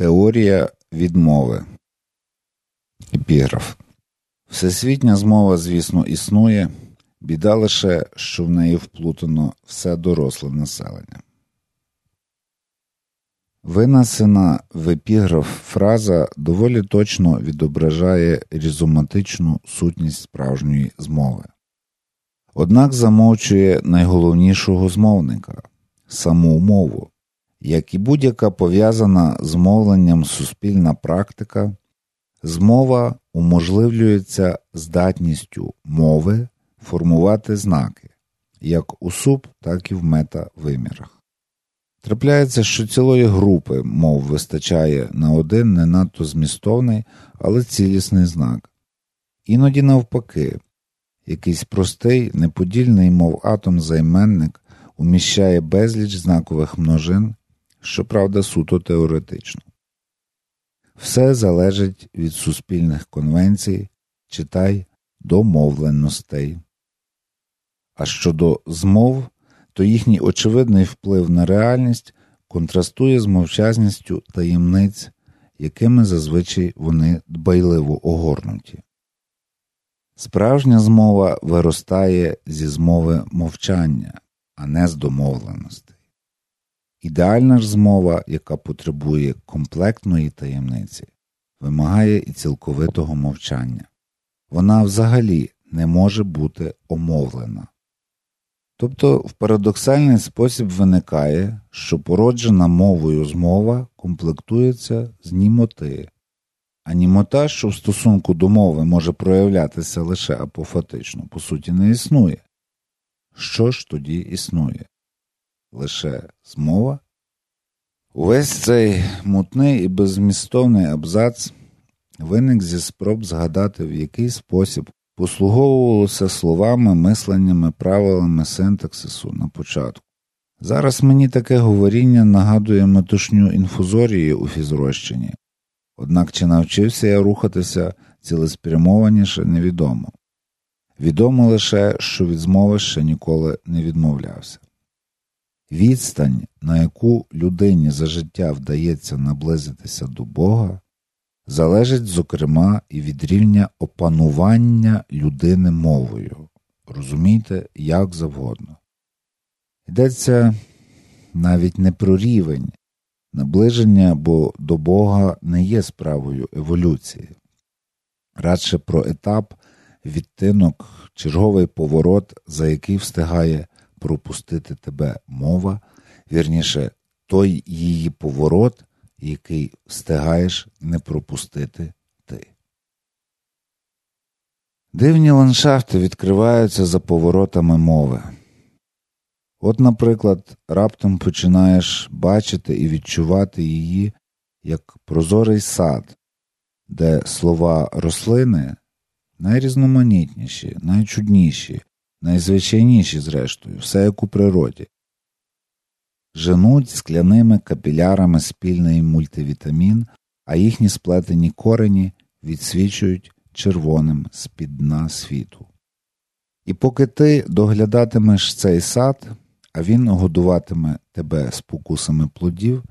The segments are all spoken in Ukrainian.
Теорія відмови. Епіграф. Всесвітня змова, звісно, існує. Біда лише, що в неї вплутано все доросле населення. Винесена в епіграф фраза доволі точно відображає різоматичну сутність справжньої змови. Однак замовчує найголовнішого змовника саму мову, як і будь-яка пов'язана з мовленням суспільна практика, змова уможливлюється здатністю мови формувати знаки як у суп, так і в метавимірах. Трапляється, що цілої групи мов вистачає на один не надто змістовний, але цілісний знак. Іноді, навпаки, якийсь простий, неподільний, мов атом займенник уміщає безліч знакових множин, щоправда, суто теоретично. Все залежить від суспільних конвенцій, читай домовленостей. А щодо змов, то їхній очевидний вплив на реальність контрастує з мовчазністю таємниць, якими зазвичай вони дбайливо огорнуті. Справжня змова виростає зі змови мовчання, а не з домовленостей. Ідеальна ж змова, яка потребує комплектної таємниці, вимагає і цілковитого мовчання. Вона взагалі не може бути омовлена. Тобто в парадоксальний спосіб виникає, що породжена мовою змова комплектується з німоти, а німота, що в стосунку до мови може проявлятися лише апофатично, по суті, не існує. Що ж тоді існує? Лише змова? Увесь цей мутний і беззмістовний абзац виник зі спроб згадати, в який спосіб послуговувалося словами, мисленнями, правилами синтаксису на початку. Зараз мені таке говоріння нагадує метушню інфузорії у фізрощині, однак чи навчився я рухатися цілеспрямованіше, невідомо. Відомо лише, що від змови ще ніколи не відмовлявся. Відстань, на яку людині за життя вдається наблизитися до Бога, залежить, зокрема, і від рівня опанування людини мовою. Розумійте, як завгодно. Йдеться навіть не про рівень, наближення бо до Бога не є справою еволюції, радше про етап, відтинок, черговий поворот, за який встигає пропустити тебе мова, вірніше, той її поворот, який встигаєш не пропустити ти. Дивні ландшафти відкриваються за поворотами мови. От, наприклад, раптом починаєш бачити і відчувати її як прозорий сад, де слова рослини найрізноманітніші, найчудніші, найзвичайніші, зрештою, все як у природі, женуть скляними капілярами спільний мультивітамін, а їхні сплетені корені відсвічують червоним з під дна світу. І поки ти доглядатимеш цей сад, а він годуватиме тебе спокусами плодів,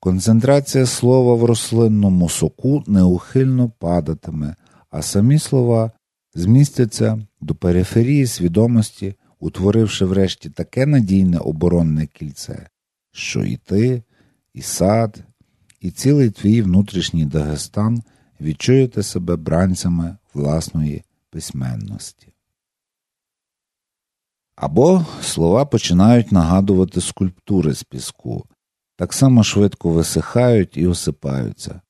концентрація слова в рослинному соку неухильно падатиме, а самі слова змістяться до периферії свідомості утворивши врешті таке надійне оборонне кільце, що і ти, і сад, і цілий твій внутрішній Дагестан відчуєте себе бранцями власної письменності. Або слова починають нагадувати скульптури з піску, так само швидко висихають і осипаються,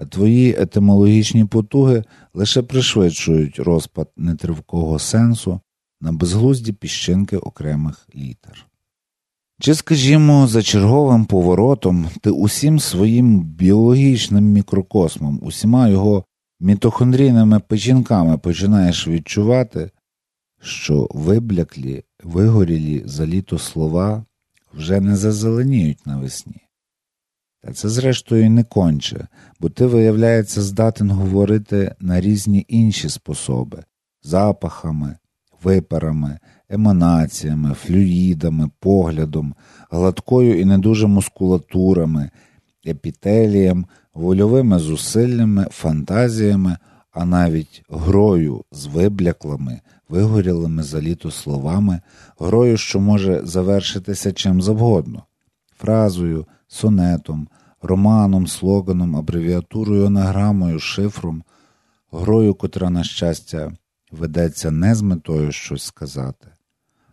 а твої етимологічні потуги лише пришвидшують розпад нетривкого сенсу на безглузді піщинки окремих літер. Чи, скажімо, за черговим поворотом ти усім своїм біологічним мікрокосмом, усіма його мітохондрійними печінками починаєш відчувати, що вибляклі, вигорілі за літо слова вже не зазеленіють навесні. Та це, зрештою, не конче, бо ти, виявляється, здатен говорити на різні інші способи запахами, випарами, еманаціями, флюїдами, поглядом, гладкою і не дуже мускулатурами, епітелієм, вольовими зусиллями, фантазіями, а навіть грою з вибляклими, вигорілими за літо словами, грою, що може завершитися чим завгодно, фразою, сонетом, романом, слоганом, абревіатурою, анаграмою, шифром, грою, котра, на щастя, ведеться не з метою щось сказати,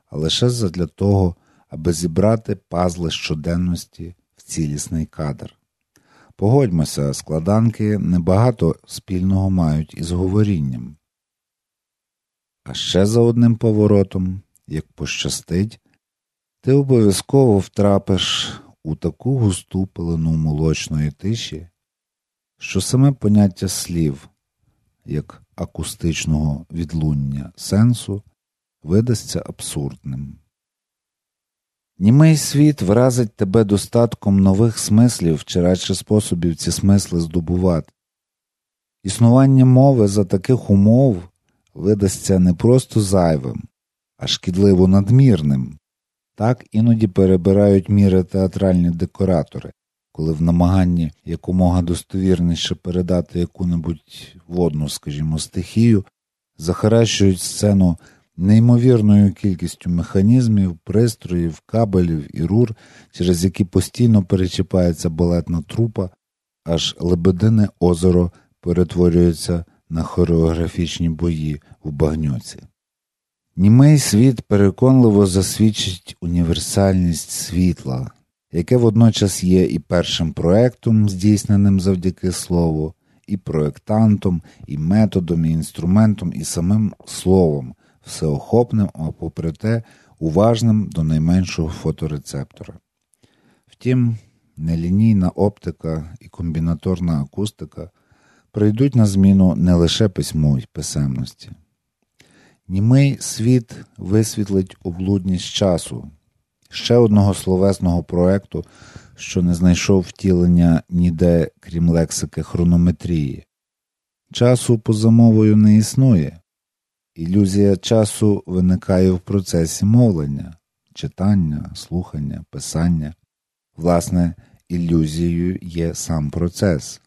а лише задля того, аби зібрати пазли щоденності в цілісний кадр. Погодьмося, складанки небагато спільного мають із говорінням. А ще за одним поворотом, як пощастить, ти обов'язково втрапиш у таку густу пилину молочної тиші, що саме поняття слів, як акустичного відлуння сенсу, видасться абсурдним. Німий світ вразить тебе достатком нових смислів чи радше способів ці смисли здобувати. Існування мови за таких умов видасться не просто зайвим, а шкідливо надмірним. Так іноді перебирають міри театральні декоратори, коли в намаганні якомога достовірніше передати яку-небудь водну, скажімо, стихію, захаращують сцену неймовірною кількістю механізмів, пристроїв, кабелів і рур, через які постійно перечіпається балетна трупа, аж лебедине озеро перетворюється на хореографічні бої в багньоці. Німий світ переконливо засвідчить універсальність світла, яке водночас є і першим проектом, здійсненим завдяки слову, і проектантом, і методом, і інструментом, і самим словом, всеохопним, а попри те, уважним до найменшого фоторецептора. Втім, нелінійна оптика і комбінаторна акустика прийдуть на зміну не лише письму й писемності. Німий світ висвітлить облудність часу, ще одного словесного проекту, що не знайшов втілення ніде, крім лексики хронометрії. Часу поза мовою не існує, Ілюзія часу виникає в процесі мовлення, читання, слухання, писання. Власне, ілюзією є сам процес.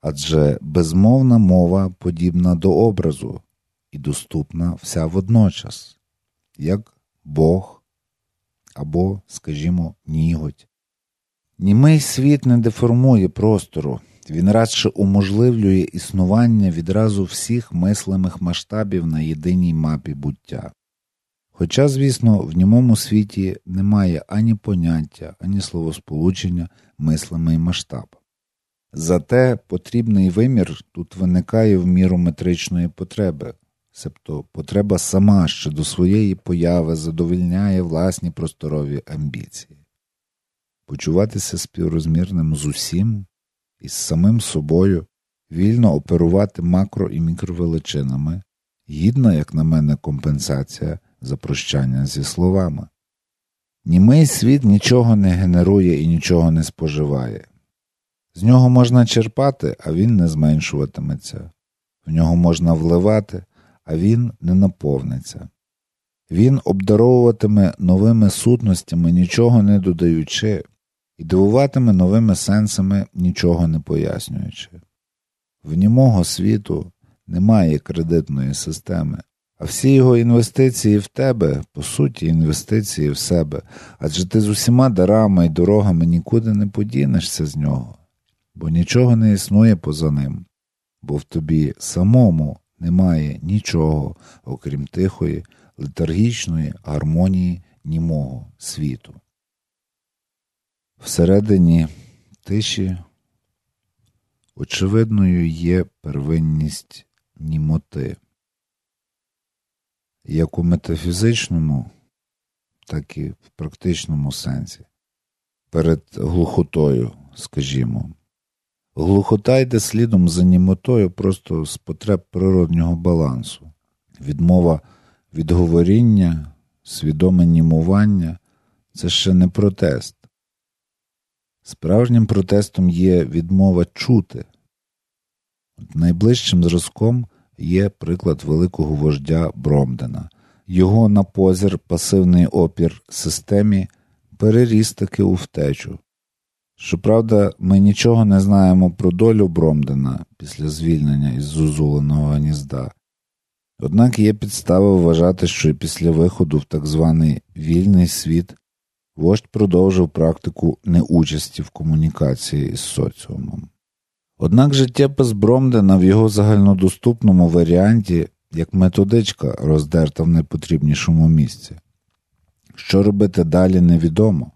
Адже безмовна мова подібна до образу і доступна вся водночас, як Бог або, скажімо, ніготь. Німий світ не деформує простору, він радше уможливлює існування відразу всіх мислимих масштабів на єдиній мапі буття. Хоча, звісно, в німому світі немає ані поняття, ані словосполучення, мислимий масштаб. Зате потрібний вимір тут виникає в міру метричної потреби, себто потреба сама ще до своєї появи задовільняє власні просторові амбіції. Почуватися співрозмірним з усім із самим собою, вільно оперувати макро і мікровеличинами, гідна, як на мене, компенсація за прощання зі словами. Німий світ нічого не генерує і нічого не споживає. З нього можна черпати, а він не зменшуватиметься, в нього можна вливати, а він не наповниться. Він обдаровуватиме новими сутностями, нічого не додаючи, і дивуватиме новими сенсами, нічого не пояснюючи. В німого світу немає кредитної системи, а всі його інвестиції в тебе, по суті, інвестиції в себе, адже ти з усіма дарами і дорогами нікуди не подінешся з нього, бо нічого не існує поза ним, бо в тобі самому немає нічого, окрім тихої, летаргічної гармонії німого світу. Всередині тиші очевидною є первинність німоти, як у метафізичному, так і в практичному сенсі, перед глухотою, скажімо. Глухота йде слідом за німотою просто з потреб природнього балансу, відмова від говоріння, свідоме німування це ще не протест. Справжнім протестом є відмова чути. Найближчим зразком є приклад великого вождя Бромдена. Його на позір пасивний опір системі переріс таки у втечу. Щоправда, ми нічого не знаємо про долю Бромдена після звільнення із зузуленого гнізда. Однак є підстави вважати, що і після виходу в так званий вільний світ вождь продовжив практику неучасті в комунікації із соціумом. Однак життєпис Бромдена в його загальнодоступному варіанті як методичка роздерта в найпотрібнішому місці. Що робити далі, невідомо.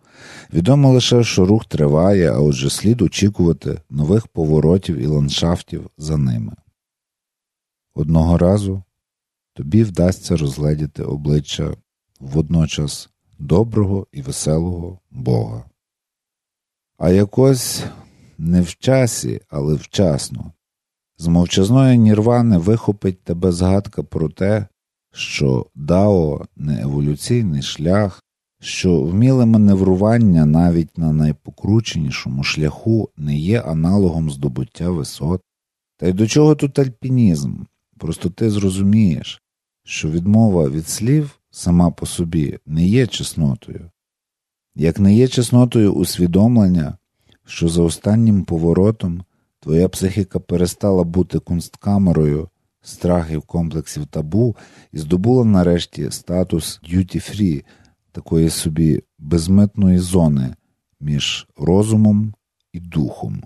Відомо лише, що рух триває, а отже слід очікувати нових поворотів і ландшафтів за ними. Одного разу тобі вдасться розгледіти обличчя водночас доброго і веселого Бога. А якось не в часі, але вчасно. З мовчазної нірвани вихопить тебе згадка про те, що Дао не еволюційний шлях, що вміле маневрування навіть на найпокрученішому шляху не є аналогом здобуття висот. Та й до чого тут альпінізм? Просто ти зрозумієш, що відмова від слів сама по собі не є чеснотою, як не є чеснотою усвідомлення, що за останнім поворотом твоя психіка перестала бути кунсткамерою страхів, комплексів табу і здобула нарешті статус duty-free, такої собі безмитної зони між розумом і духом,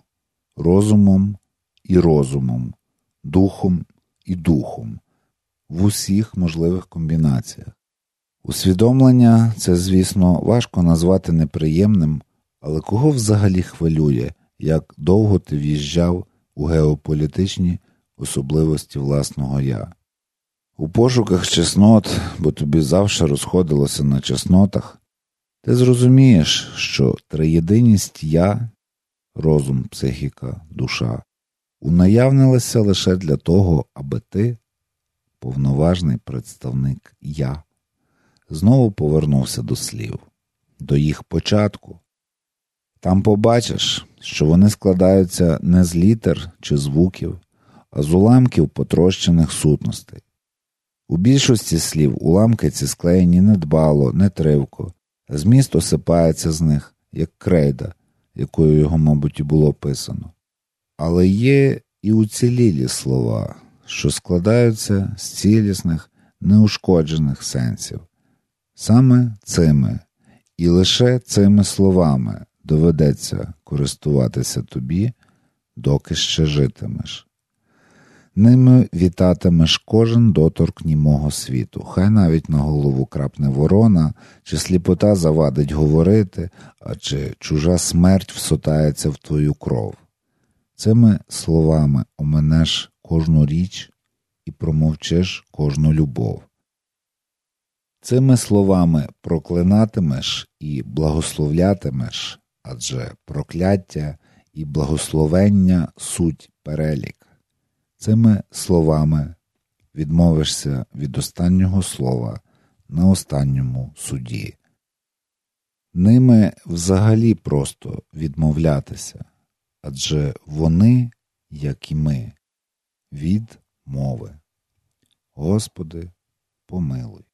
розумом і розумом, духом і духом в усіх можливих комбінаціях. Усвідомлення це, звісно, важко назвати неприємним, але кого взагалі хвилює, як довго ти в'їжджав у геополітичні особливості власного я? У пошуках чеснот, бо тобі завжди розходилося на чеснотах, ти зрозумієш, що триєдиність я, розум, психіка, душа, унаявнилася лише для того, аби ти, повноважний представник я, знову повернувся до слів, до їх початку. Там побачиш, що вони складаються не з літер чи звуків, а з уламків потрощених сутностей. У більшості слів уламки ці склеєні недбало, нетривко, зміст осипається з них, як крейда, якою його, мабуть, і було писано. Але є і уцілілі слова, що складаються з цілісних, неушкоджених сенсів. Саме цими і лише цими словами доведеться користуватися тобі, доки ще житимеш. Ними вітатимеш кожен доторк німого світу, хай навіть на голову крапне ворона, чи сліпота завадить говорити, а чи чужа смерть всотається в твою кров. Цими словами оменеш кожну річ і промовчиш кожну любов. Цими словами проклинатимеш і благословлятимеш, адже прокляття і благословення суть перелік. Цими словами відмовишся від останнього слова на останньому суді. Ними взагалі просто відмовлятися, адже вони, як і ми, від мови. Господи, помилуй.